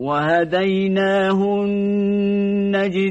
وهديناه النجدين